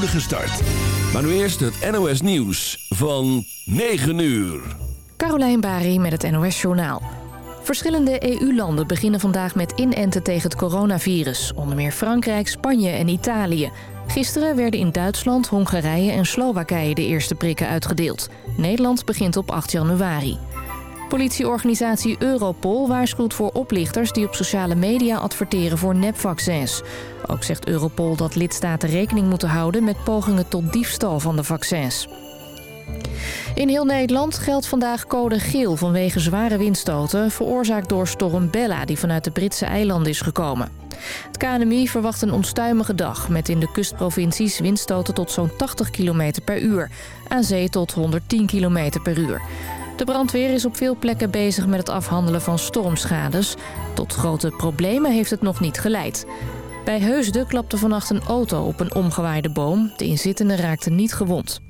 start. Maar nu eerst het NOS Nieuws van 9 uur. Carolijn Bari met het NOS Journaal. Verschillende EU-landen beginnen vandaag met inenten tegen het coronavirus. Onder meer Frankrijk, Spanje en Italië. Gisteren werden in Duitsland, Hongarije en Slowakije de eerste prikken uitgedeeld. Nederland begint op 8 januari. Politieorganisatie Europol waarschuwt voor oplichters die op sociale media adverteren voor nepvaccins. Ook zegt Europol dat lidstaten rekening moeten houden met pogingen tot diefstal van de vaccins. In heel Nederland geldt vandaag code geel vanwege zware windstoten... veroorzaakt door storm Bella die vanuit de Britse eilanden is gekomen. Het KNMI verwacht een onstuimige dag... met in de kustprovincies windstoten tot zo'n 80 km per uur. Aan zee tot 110 km per uur. De brandweer is op veel plekken bezig met het afhandelen van stormschades. Tot grote problemen heeft het nog niet geleid. Bij Heusden klapte vannacht een auto op een omgewaaide boom. De inzittenden raakten niet gewond.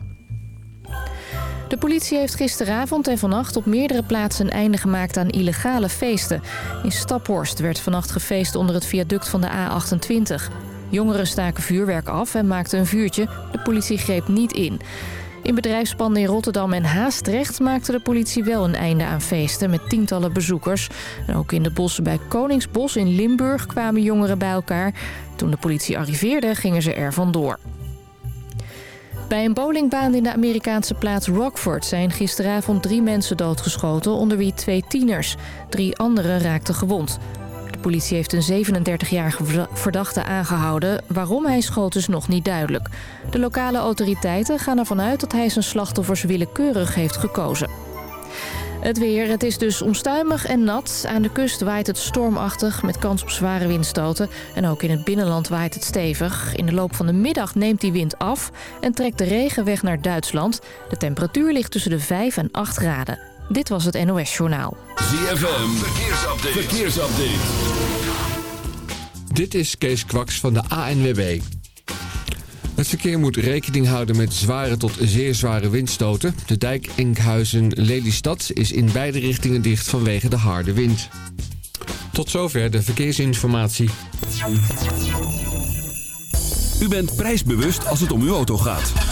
De politie heeft gisteravond en vannacht op meerdere plaatsen een einde gemaakt aan illegale feesten. In Staphorst werd vannacht gefeest onder het viaduct van de A28. Jongeren staken vuurwerk af en maakten een vuurtje. De politie greep niet in. In bedrijfspanden in Rotterdam en Haastrecht maakte de politie wel een einde aan feesten met tientallen bezoekers. Ook in de bossen bij Koningsbos in Limburg kwamen jongeren bij elkaar. Toen de politie arriveerde gingen ze er vandoor. Bij een bowlingbaan in de Amerikaanse plaats Rockford zijn gisteravond drie mensen doodgeschoten, onder wie twee tieners. Drie anderen raakten gewond. Politie heeft een 37-jarige verdachte aangehouden. Waarom hij schoot is nog niet duidelijk. De lokale autoriteiten gaan ervan uit dat hij zijn slachtoffers willekeurig heeft gekozen. Het weer, het is dus onstuimig en nat. Aan de kust waait het stormachtig met kans op zware windstoten. En ook in het binnenland waait het stevig. In de loop van de middag neemt die wind af en trekt de regen weg naar Duitsland. De temperatuur ligt tussen de 5 en 8 graden. Dit was het NOS Journaal. ZFM, verkeersupdate. verkeersupdate. Dit is Kees Kwaks van de ANWB. Het verkeer moet rekening houden met zware tot zeer zware windstoten. De dijk Enkhuizen-Lelystad is in beide richtingen dicht vanwege de harde wind. Tot zover de verkeersinformatie. U bent prijsbewust als het om uw auto gaat.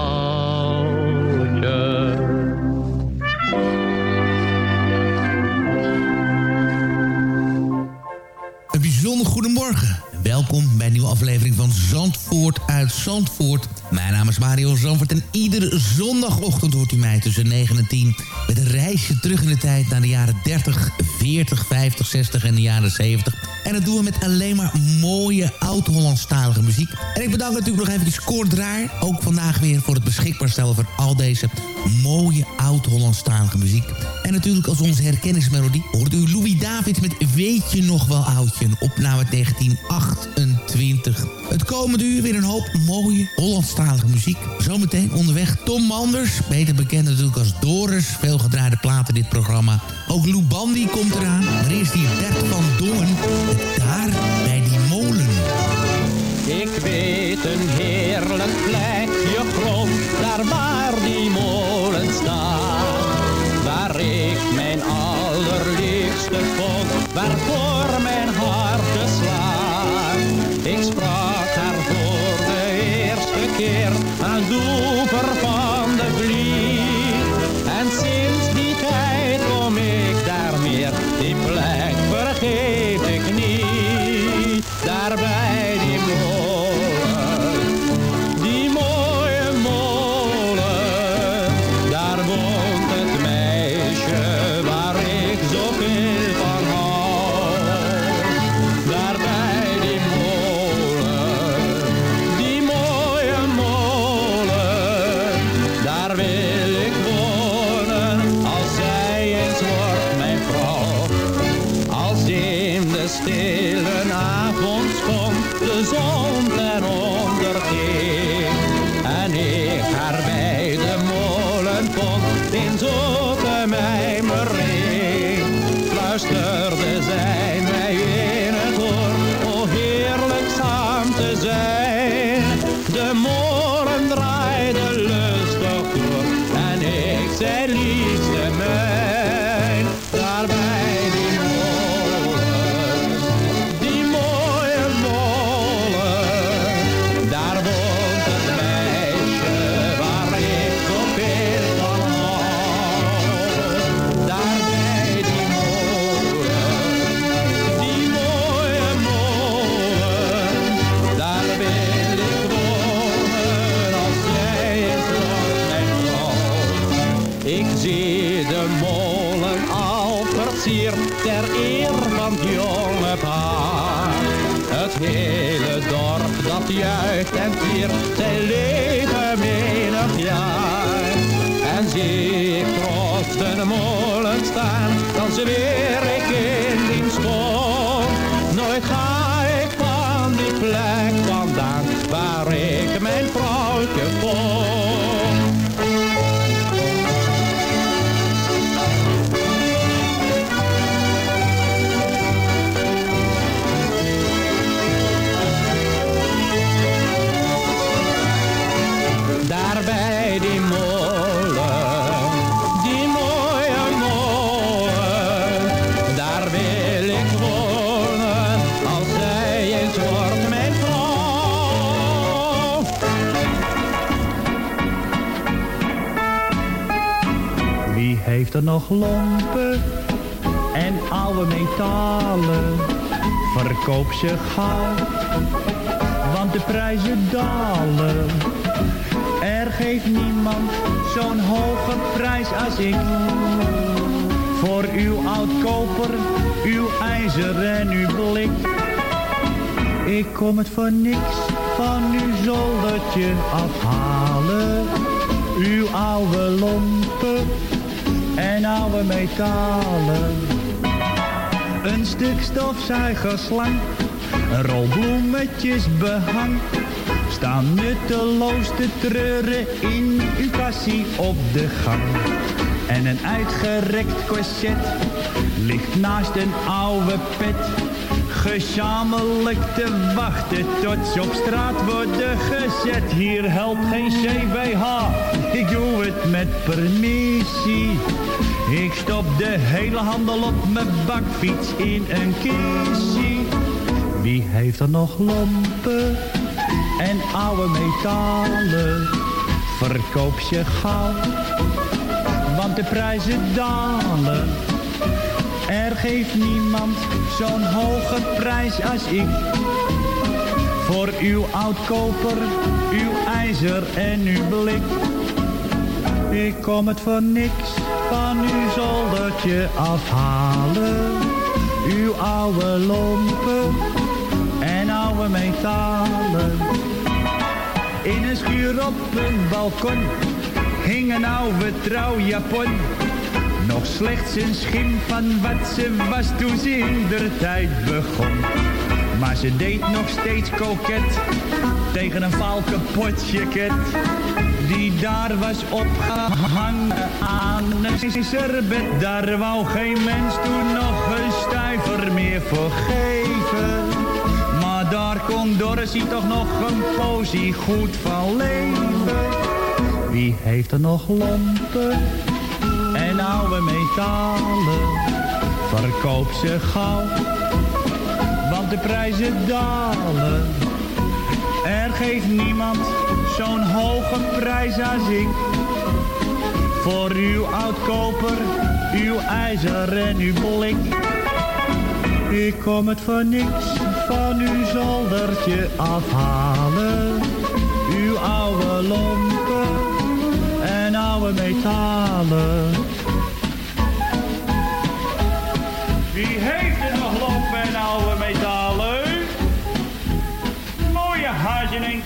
Welkom bij een nieuwe aflevering van Zandvoort uit Zandvoort. Mijn naam is Mario Zandvoort en iedere zondagochtend hoort u mij tussen 9 en 10... met een reisje terug in de tijd naar de jaren 30, 40, 50, 60 en de jaren 70. En dat doen we met alleen maar mooie oud-Hollandstalige muziek. En ik bedank natuurlijk nog even Score Draaier... ook vandaag weer voor het beschikbaar stellen van al deze mooie oud-Hollandstalige muziek. En natuurlijk als onze herkenningsmelodie hoort u Louis David met Weet je nog wel oudje? Een opname uit 1928. Het komende uur weer een hoop mooie Hollandstalige muziek. Zometeen onderweg Tom Manders, beter bekend natuurlijk als Doris. Veel gedraaide platen dit programma. Ook Lou Bandy komt eraan. Maar eerst hier Bert van Dongen. Daar bij die molen. Ik weet een heerlijk siert ter eer van het jonge paar. Het hele dorp dat juicht en viert zijn leven menig jaar. En zie ik trots de molen staan, dan zweer ik Nog lompen en oude metalen? Verkoop ze gauw, want de prijzen dalen. Er geeft niemand zo'n hoge prijs als ik. Voor uw oud koper, uw ijzer en uw blik. Ik kom het voor niks van uw zoldertje afhalen. Uw oude lompen metalen. Een stuk stofzuigerslang, een rol bloemetjes behang. Staan nutteloos te treuren in uw kassie op de gang. En een uitgerekt corset ligt naast een oude pet. Gezamenlijk te wachten tot ze op straat worden gezet. Hier helpt geen CBH, ik doe het met permissie. Ik stop de hele handel op mijn bakfiets in een kistje. Wie heeft er nog lompen en oude metalen? Verkoop ze gauw, want de prijzen dalen. Er geeft niemand zo'n hoge prijs als ik. Voor uw oudkoper, uw ijzer en uw blik. Ik kom het voor niks van uw zoldertje afhalen. Uw oude lompen en oude metalen. In een schuur op een balkon hing een oude trouwjapon. Nog slechts een schim van wat ze was toen ze in der tijd begon. Maar ze deed nog steeds koket tegen een jacket. Die daar was opgehangen aan een serbet. Daar wou geen mens toen nog een stuiver meer voor geven. Maar daar kon Dorothy toch nog een posie goed van leven. Wie heeft er nog lompen en oude metalen? Verkoop ze gauw, want de prijzen dalen. Geeft niemand zo'n hoge prijs als ik. Voor uw oudkoper, uw ijzer en uw blik. Ik kom het voor niks van uw zoldertje afhalen. Uw oude lompen en oude metalen. Wie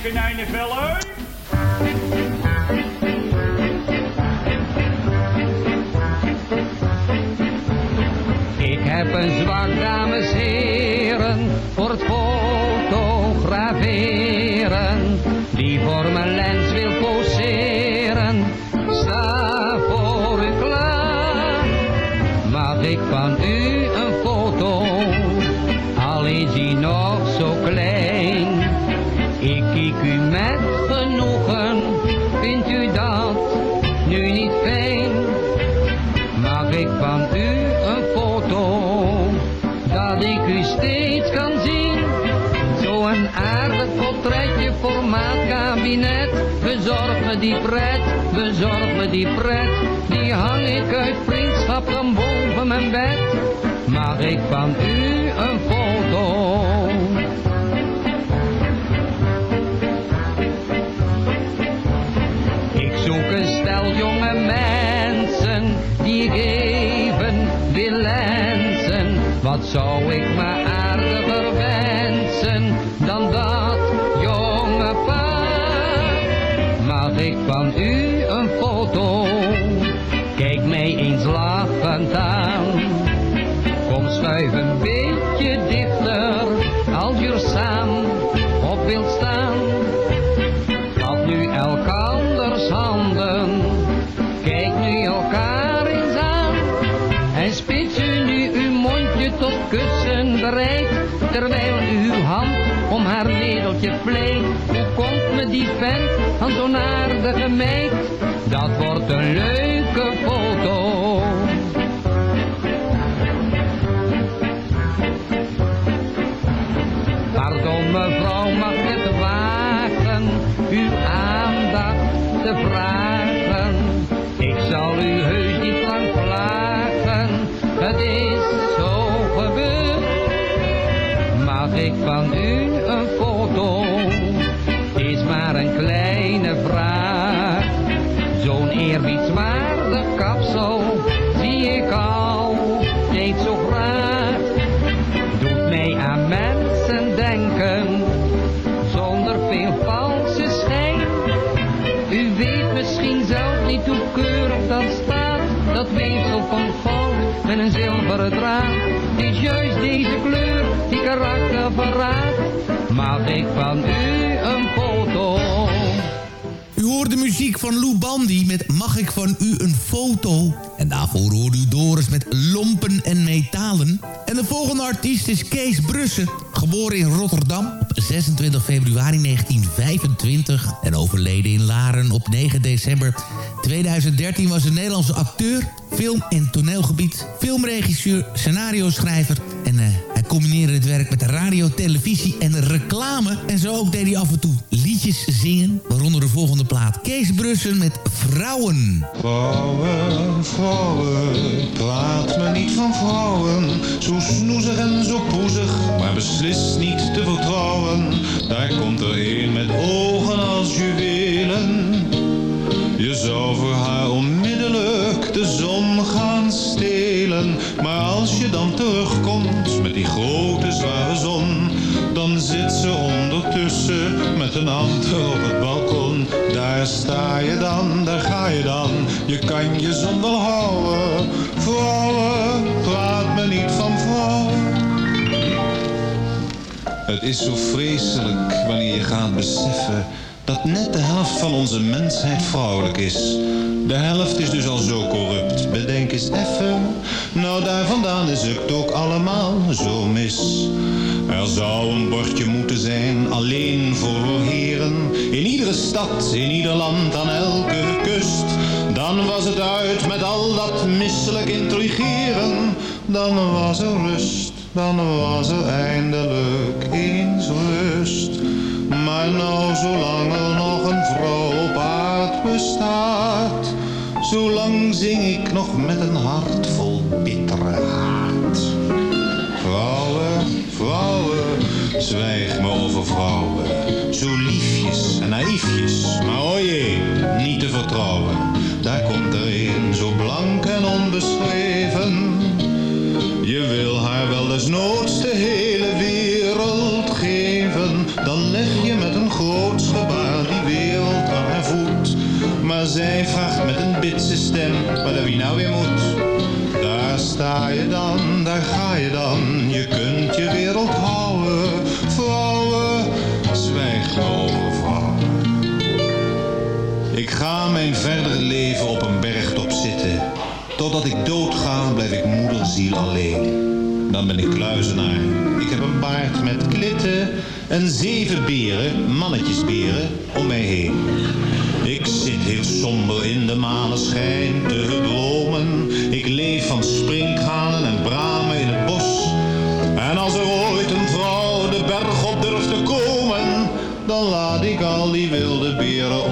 konijnenvellen. Ik heb een zwak, dames heren, voor het fotograferen. Die voor mijn lens die pret, bezorg me die pret. Die hang ik uit vriendschap dan boven mijn bed. Mag ik van u een foto? Ik zoek een stel jonge mensen die ik even Wat zou ik me terwijl uw hand om haar wereldje vleet. Hoe komt me die vent aan zo'n aardige meid? Dat wordt een leuke foto. Draad. Het is juist deze kleur die karakter verraadt. Mag ik van u muziek van Lou Bandy met Mag ik van u een foto? En daarvoor hoorde u Doris met Lompen en Metalen. En de volgende artiest is Kees Brussen. Geboren in Rotterdam op 26 februari 1925 en overleden in Laren op 9 december 2013 was een Nederlandse acteur, film- en toneelgebied, filmregisseur, scenario-schrijver en eh, combineerde het werk met radio, televisie en reclame. En zo ook deed hij af en toe liedjes zingen, waaronder de volgende plaat Kees Brussen met Vrouwen. Vrouwen, vrouwen, praat me niet van vrouwen. Zo snoezig en zo poezig, maar beslist niet te vertrouwen. Daar komt er een met ogen als juwelen. Je zou voor haar onmiddellijk de zon gaan stelen. Als je dan terugkomt met die grote zware zon, dan zit ze ondertussen met een ander op het balkon. Daar sta je dan, daar ga je dan, je kan je zon wel houden. Vrouwen, praat me niet van vrouwen. Het is zo vreselijk wanneer je gaat beseffen dat net de helft van onze mensheid vrouwelijk is. De helft is dus al zo corrupt. Bedenk Nou, daar vandaan is het ook allemaal zo mis. Er zou een bordje moeten zijn, alleen voor heren. In iedere stad, in ieder land, aan elke kust. Dan was het uit met al dat misselijk intrigeren. Dan was er rust, dan was er eindelijk eens rust. Maar nou, zolang er nog een vrouw zolang zing ik nog met een hart vol bittere haat. Vrouwen, vrouwen, zwijg me over vrouwen. Zo liefjes en naïefjes, maar o jee, niet te vertrouwen. Daar komt er een, zo blank en onbeschreven. Je wil haar wel desnoods de hele wereld geven. Dan leg je met een groot gebaar die wereld aan haar voet. Maar zij stem, wat wie nou weer moet. Daar sta je dan, daar ga je dan. Je kunt je wereld houden. Vrouwen, zwijg over vrouwen. Ik ga mijn verdere leven op een bergtop zitten. Totdat ik doodga, blijf ik moederziel alleen. Dan ben ik kluizenaar. Ik heb een baard met klitten en zeven beren, mannetjesberen, om mij heen. Ik zit heel somber in de maneschijn te dromen. Ik leef van sprinkhanen en bramen in het bos. En als er ooit een vrouw de berg op durft te komen, dan laat ik al die wilde beren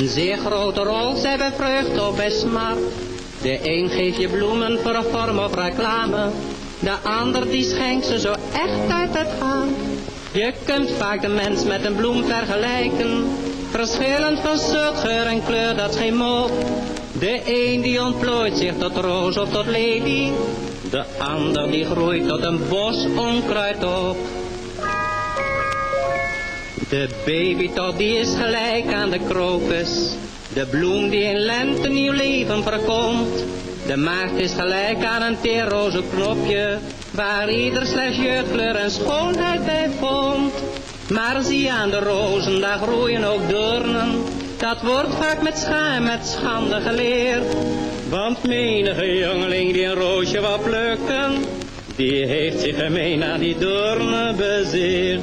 een zeer grote rol. Zij bij vreugde of bij smart. De een geeft je bloemen voor een vorm of reclame. De ander die schenkt ze zo echt uit het hart. Je kunt vaak de mens met een bloem vergelijken. Verschillend van soort, geur en kleur, dat geen mop. De een die ontplooit zich tot roos of tot lelie. De ander die groeit tot een bos onkruid op. De babytop die is gelijk aan de krokus. De bloem die in lente nieuw leven verkomt. De maagd is gelijk aan een teerroze knopje. Waar ieder slechts jeugdkleur en schoonheid bij vond. Maar zie aan de rozen, daar groeien ook doornen. Dat wordt vaak met schaam, met schande geleerd. Want menige jongeling die een roosje wou plukken. Die heeft zich gemeen aan die doornen bezeerd.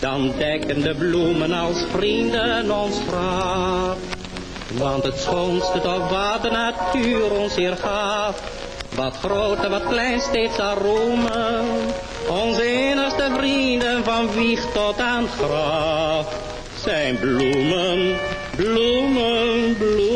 dan dekken de bloemen als vrienden ons graf. Want het schoonste toch wat de natuur ons hier gaf, wat groot en wat klein steeds aromen, onze enigste vrienden van wieg tot aan graf, zijn bloemen, bloemen, bloemen.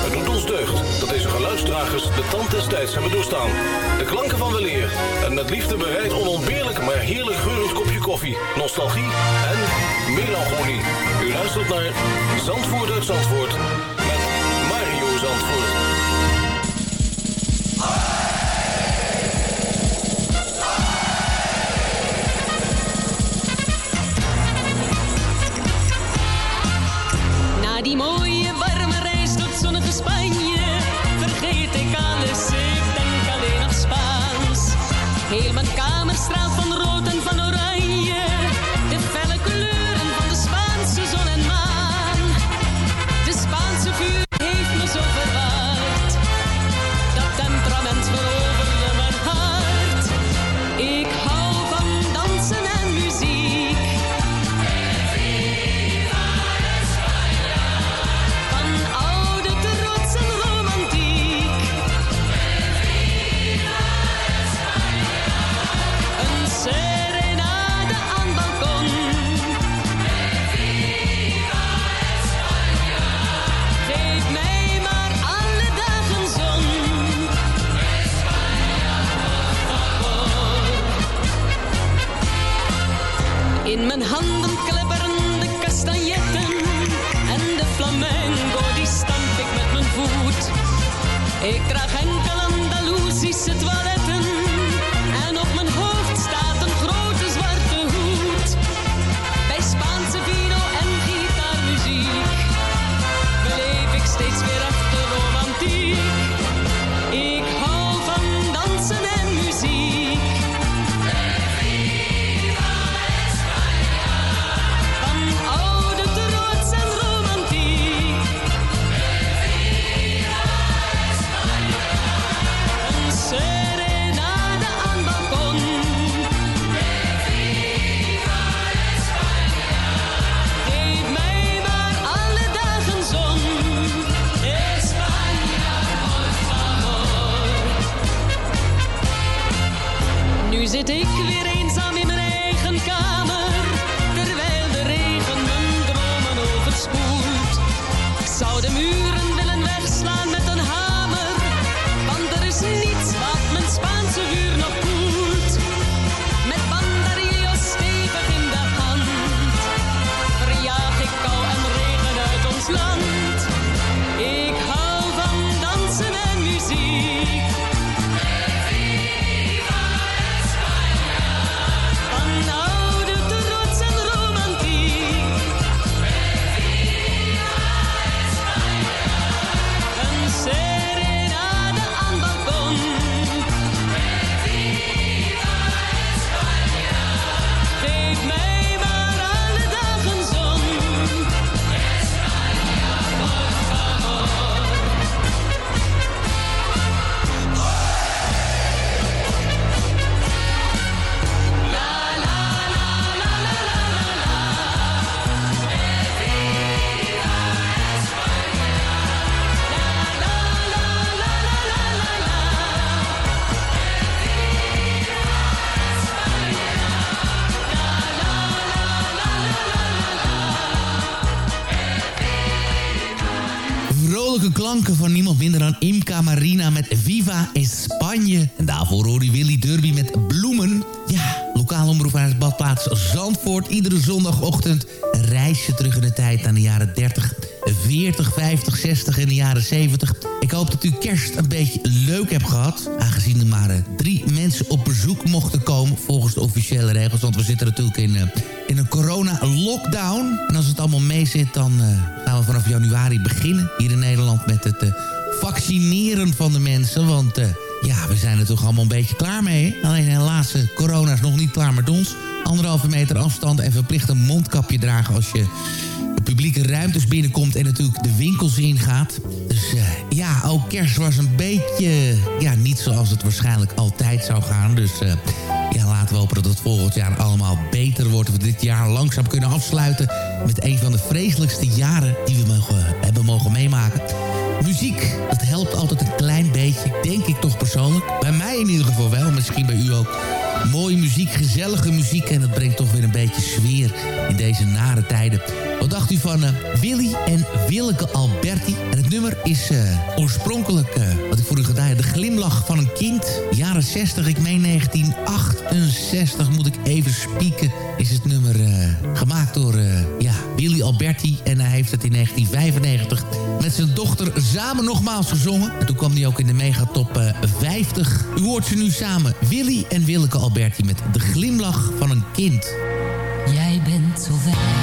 De tand des tijds hebben doorstaan. De klanken van weleer en met liefde bereid onontbeerlijk maar heerlijk geurend kopje koffie, nostalgie en melancholie. U luistert naar Zandvoort uit Zandvoort met Mario Zandvoort. Na die mooie warme reis tot zonnige Spanje jaren 70. Ik hoop dat u kerst een beetje leuk hebt gehad. Aangezien er maar eh, drie mensen op bezoek mochten komen volgens de officiële regels. Want we zitten natuurlijk in, uh, in een corona-lockdown. En als het allemaal mee zit, dan uh, gaan we vanaf januari beginnen. Hier in Nederland met het vaccineren van de mensen. Want ja, we zijn er toch allemaal een beetje klaar mee. Alleen helaas, corona is nog niet klaar met ons. Anderhalve meter afstand en verplicht een mondkapje dragen als je publieke ruimtes binnenkomt en natuurlijk de winkels ingaat. Dus uh, ja, ook kerst was een beetje ja, niet zoals het waarschijnlijk altijd zou gaan. Dus uh, ja, laten we hopen dat het volgend jaar allemaal beter wordt. We dit jaar langzaam kunnen afsluiten met een van de vreselijkste jaren die we mogen, hebben mogen meemaken. Muziek, dat helpt altijd een klein beetje, denk ik toch persoonlijk. Bij mij in ieder geval wel, misschien bij u ook. Mooie muziek, gezellige muziek en dat brengt toch weer een beetje sfeer in deze nare tijden. Wat dacht u van uh, Willy en Willeke Alberti? En het nummer is uh, oorspronkelijk, uh, wat ik voor u gedaan heb, De Glimlach van een Kind. Jaren 60, ik meen 1968, moet ik even spieken, is het nummer gemaakt door ja, Willy Alberti. En hij heeft het in 1995 met zijn dochter samen nogmaals gezongen. En toen kwam hij ook in de megatop 50. U hoort ze nu samen, Willy en Willeke Alberti met De Glimlach van een Kind. Jij bent zo wijs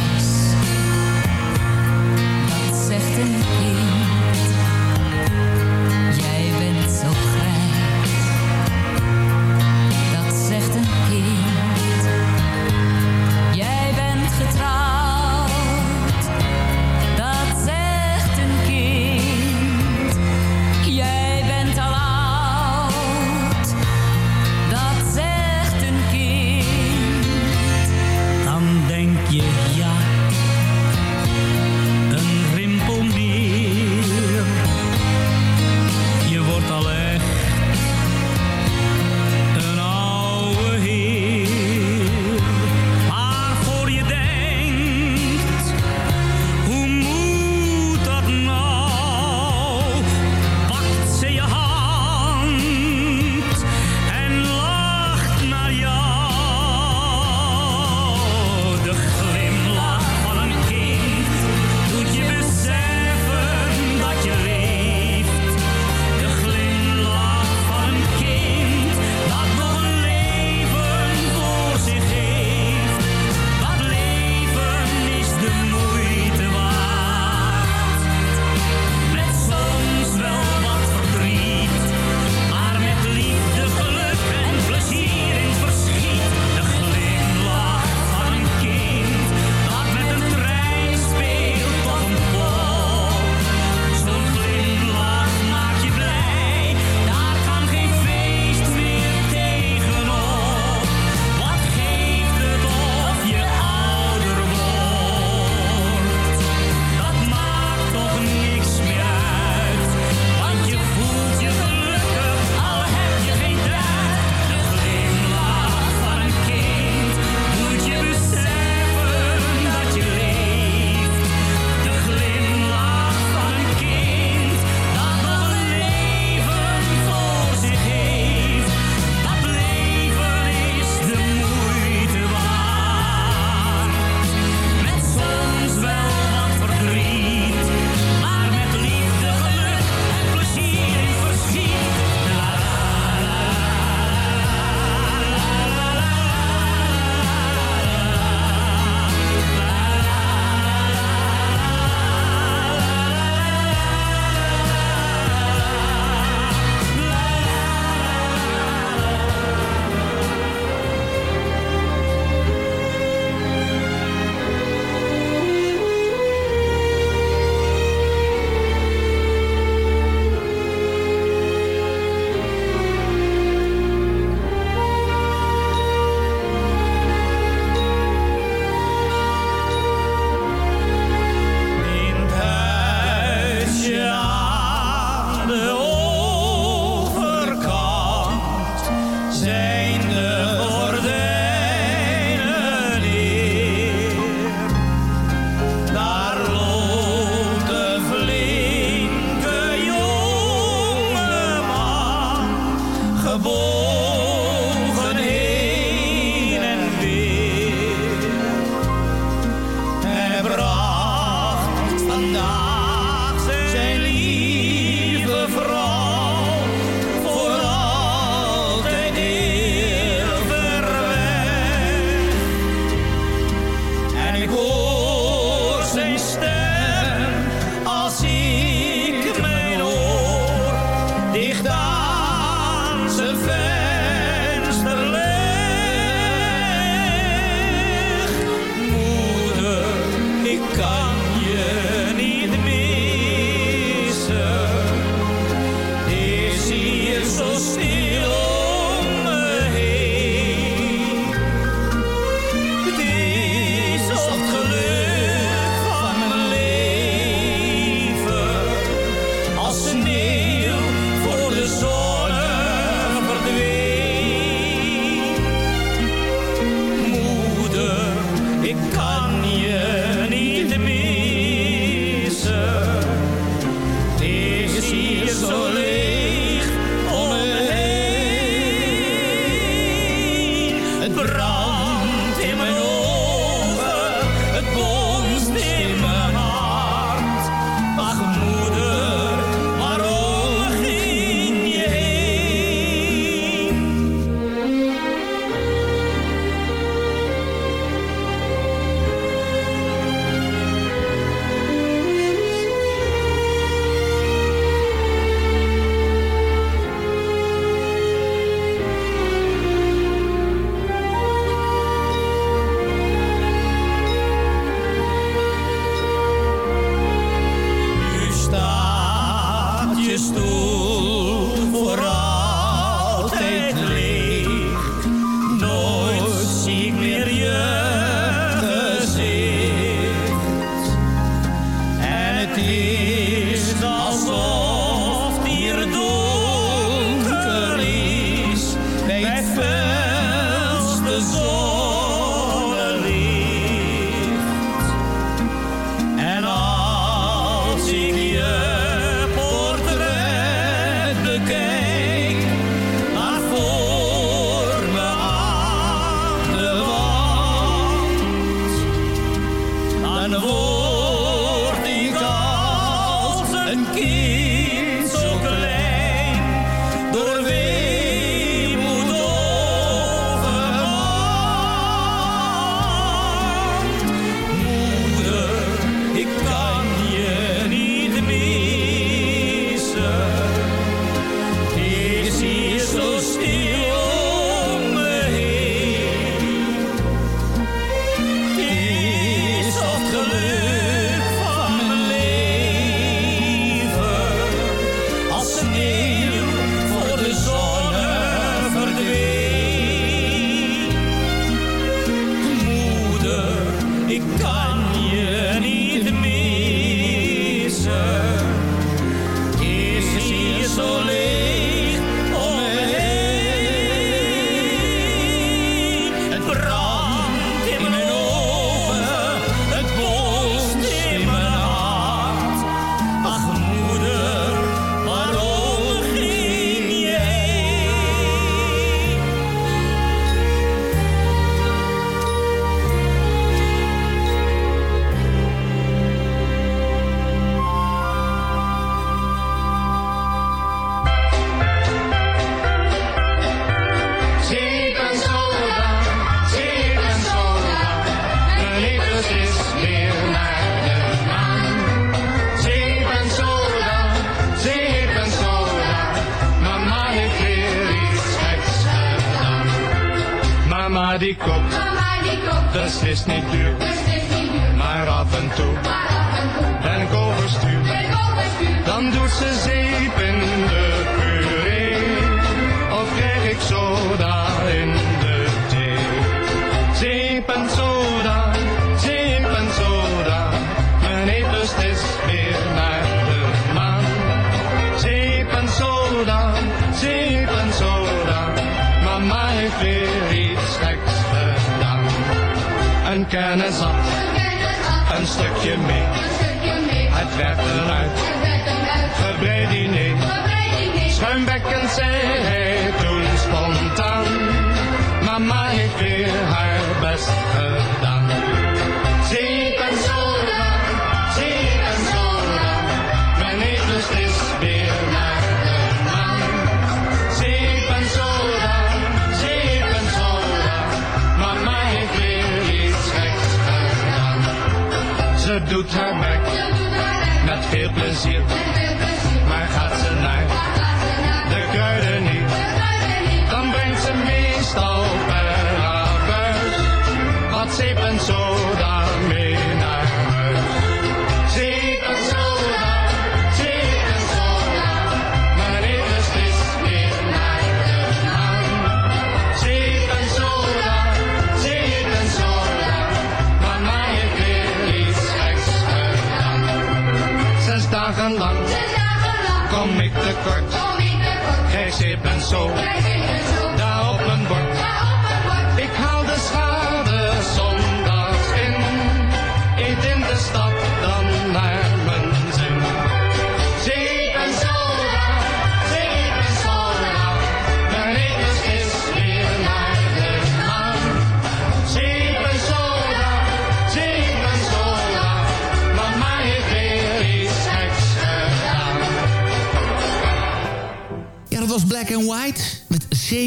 soul.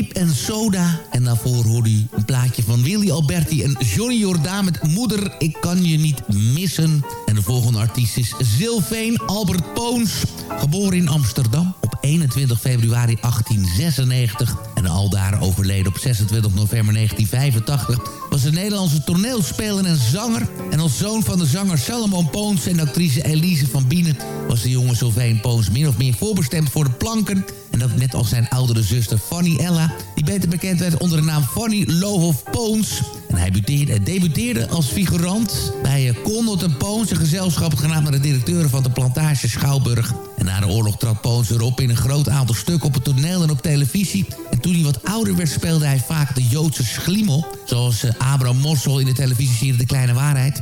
En Soda. En daarvoor hoorde u een plaatje van Willy Alberti en Johnny Jordaan met Moeder, ik kan je niet missen. En de volgende artiest is Zilveen Albert Poons. Geboren in Amsterdam op 21 februari 1896 en aldaar overleden op 26 november 1985... was een Nederlandse toneelspeler en zanger. En als zoon van de zanger Salomon Poons en actrice Elise van Bienen... was de jonge Sylvain Poons min of meer voorbestemd voor de planken... En dat net als zijn oudere zuster Fanny Ella... die beter bekend werd onder de naam Fanny Lohoff Poons. En hij debuteerde, debuteerde als figurant bij eh, Condot en Poons... een gezelschap genaamd naar de directeuren van de plantage Schouwburg. En na de oorlog trad Poons weer op in een groot aantal stukken op het toneel en op televisie. En toen hij wat ouder werd speelde hij vaak de Joodse schlimmel... zoals eh, Abraham Mossel in de televisieserie De Kleine Waarheid...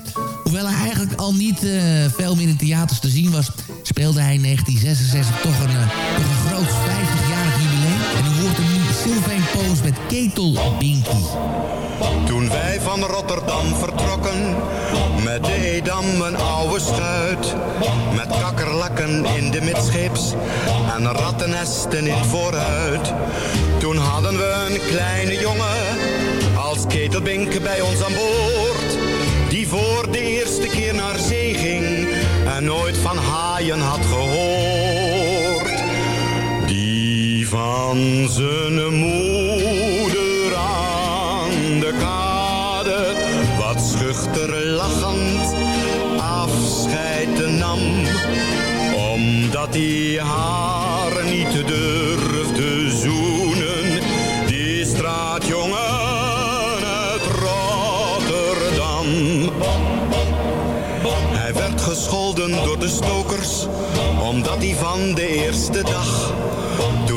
Hoewel hij eigenlijk al niet eh, veel meer in theaters te zien was... speelde hij in 1966 toch een, toch een groot 50-jarig jubileum. En u hoort hem nu Sylvain Poos met Ketel Binky. Toen wij van Rotterdam vertrokken, met de Edam een oude schuit. Met kakkerlakken in de midscheeps en rattennesten in vooruit. Toen hadden we een kleine jongen, als ketelbink bij ons aan boord. Die voor de eerste keer naar zee ging en nooit van haaien had gehoord. Van zijn moeder aan de kade wat schuchter lachend afscheid nam. Omdat hij haar niet durfde zoenen, die straatjongen uit Rotterdam. Hij werd gescholden door de stokers, omdat hij van de eerste dag,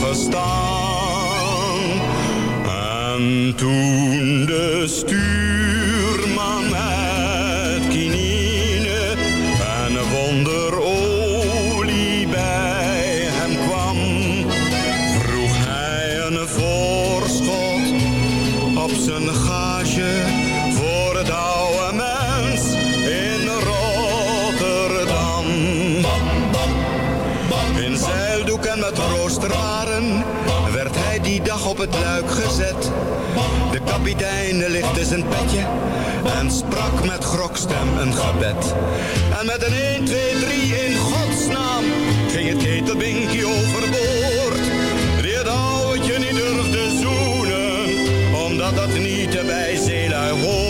goed opgestaan. En toen de stuurman De kapitein lichtte zijn petje en sprak met grokstem een gebed. En met een 1, 2, 3 in godsnaam ging het ketelbinkie overboord. Die het ouwtje niet durfde zoenen, omdat dat niet bij zeelui hoort.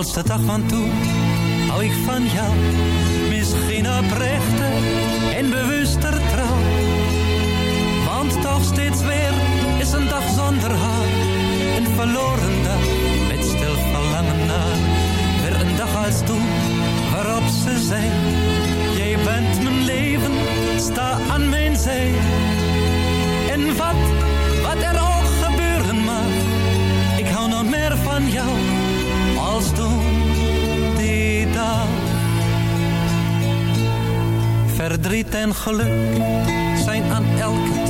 Als de dag van toen hou ik van jou, misschien oprechter en bewuster trouw. Want toch steeds weer is een dag zonder haar, een verloren dag met stil verlangen naar. Weer een dag als toen waarop ze zei en geluk zijn aan elke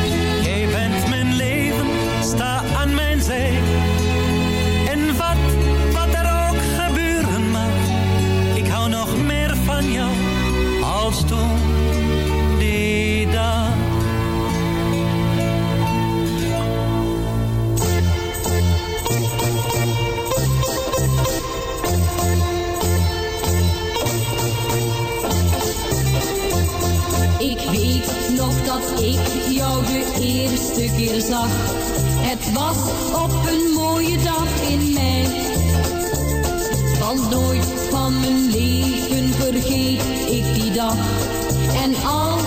Keer zag. Het was op een mooie dag in mei. Want nooit van mijn leven vergeet ik die dag. En al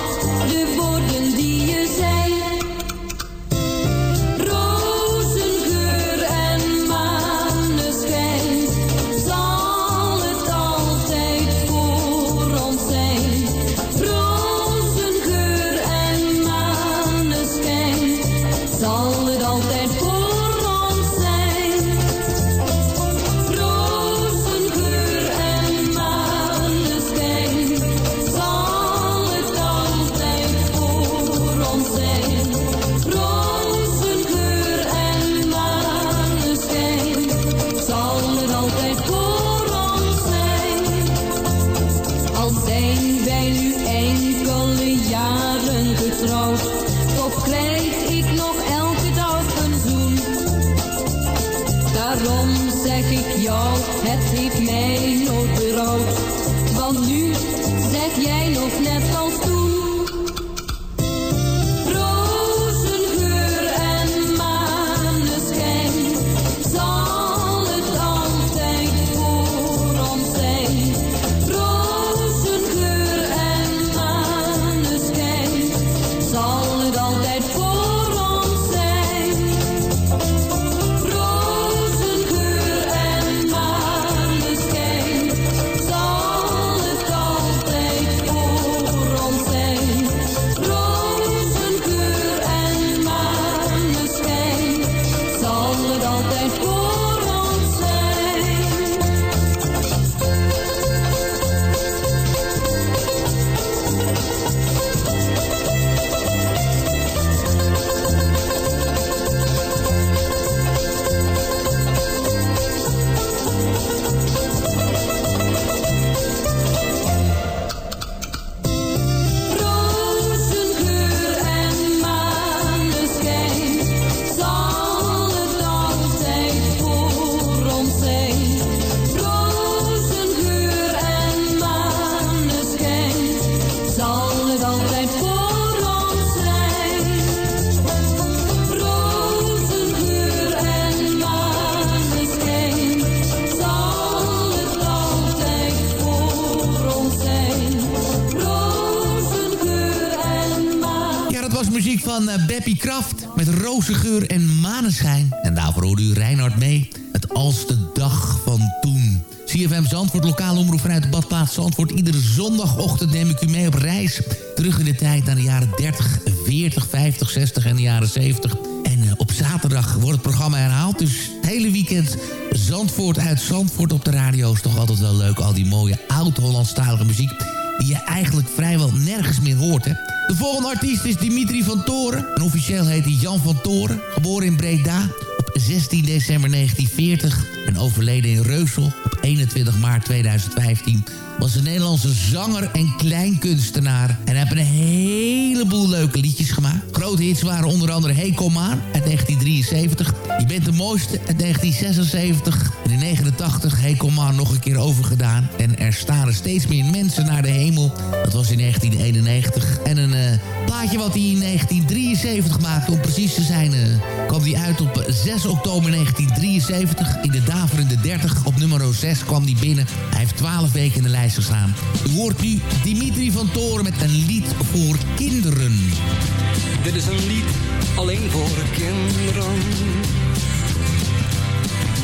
de woorden Beppie Kraft met Rozengeur en Maneschijn. En daarvoor hoorde u Reinhard mee met Als de Dag van Toen. CFM Zandvoort, lokale omroep vanuit de badplaats Zandvoort. Iedere zondagochtend neem ik u mee op reis. Terug in de tijd naar de jaren 30, 40, 50, 60 en de jaren 70. En eh, op zaterdag wordt het programma herhaald. Dus het hele weekend Zandvoort uit Zandvoort op de radio is toch altijd wel leuk. Al die mooie oud-Hollandstalige muziek die je eigenlijk vrijwel nergens meer hoort. Hè? De volgende artiest is Dimitri van Toren. En officieel heet hij Jan van Toren. Geboren in Breda op 16 december 1940 en overleden in Reusel op 21 maart 2015 was een Nederlandse zanger en kleinkunstenaar. En heeft een heleboel leuke liedjes gemaakt. Grote hits waren onder andere Hey Kom aan uit 1973. Je bent de mooiste uit 1976. In 89 Hey Kom aan nog een keer overgedaan. En er staren steeds meer mensen naar de hemel. Dat was in 1991. En een eh, plaatje wat hij in 1973 maakte, om precies te zijn... eh, kwam hij uit op 6 oktober 1973. In de daverende 30 op nummer 6 kwam hij binnen. Hij heeft 12 weken in de lijst gestaan. U hoort nu Dimitri van Toren met een lied voor kinderen. Dit is een lied alleen voor kinderen.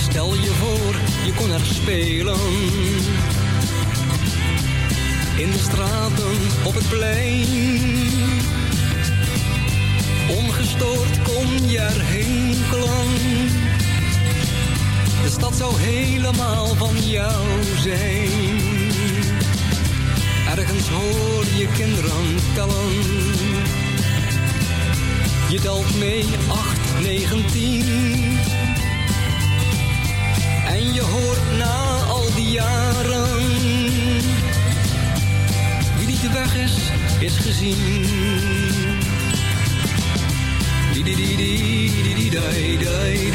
Stel je voor, je kon er spelen. In de straten, op het plein. Ongestoord kon je er hinkelen. Stad zou helemaal van jou zijn. Ergens hoor je kinderen tellen. Je telt mee 8, 19. En je hoort na al die jaren. Wie niet weg is, is gezien. Di di di di di di dai dai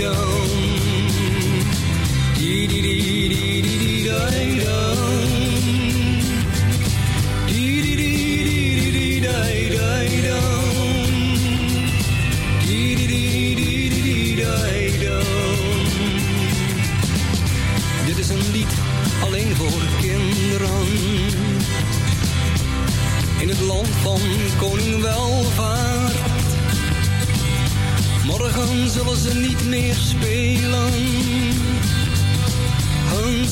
zullen ze niet meer spelen.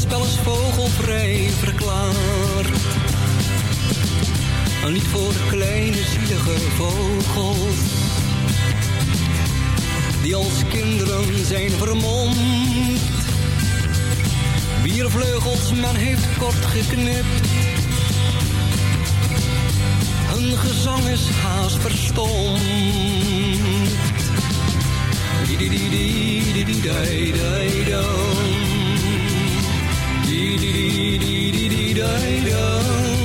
Spel is vogelvrij verklaard. Lied voor kleine zielige vogels. Die als kinderen zijn vermomd. Wier vleugels men heeft kort geknipt. Hun gezang is haast verstomd. Di di di di di dai dam.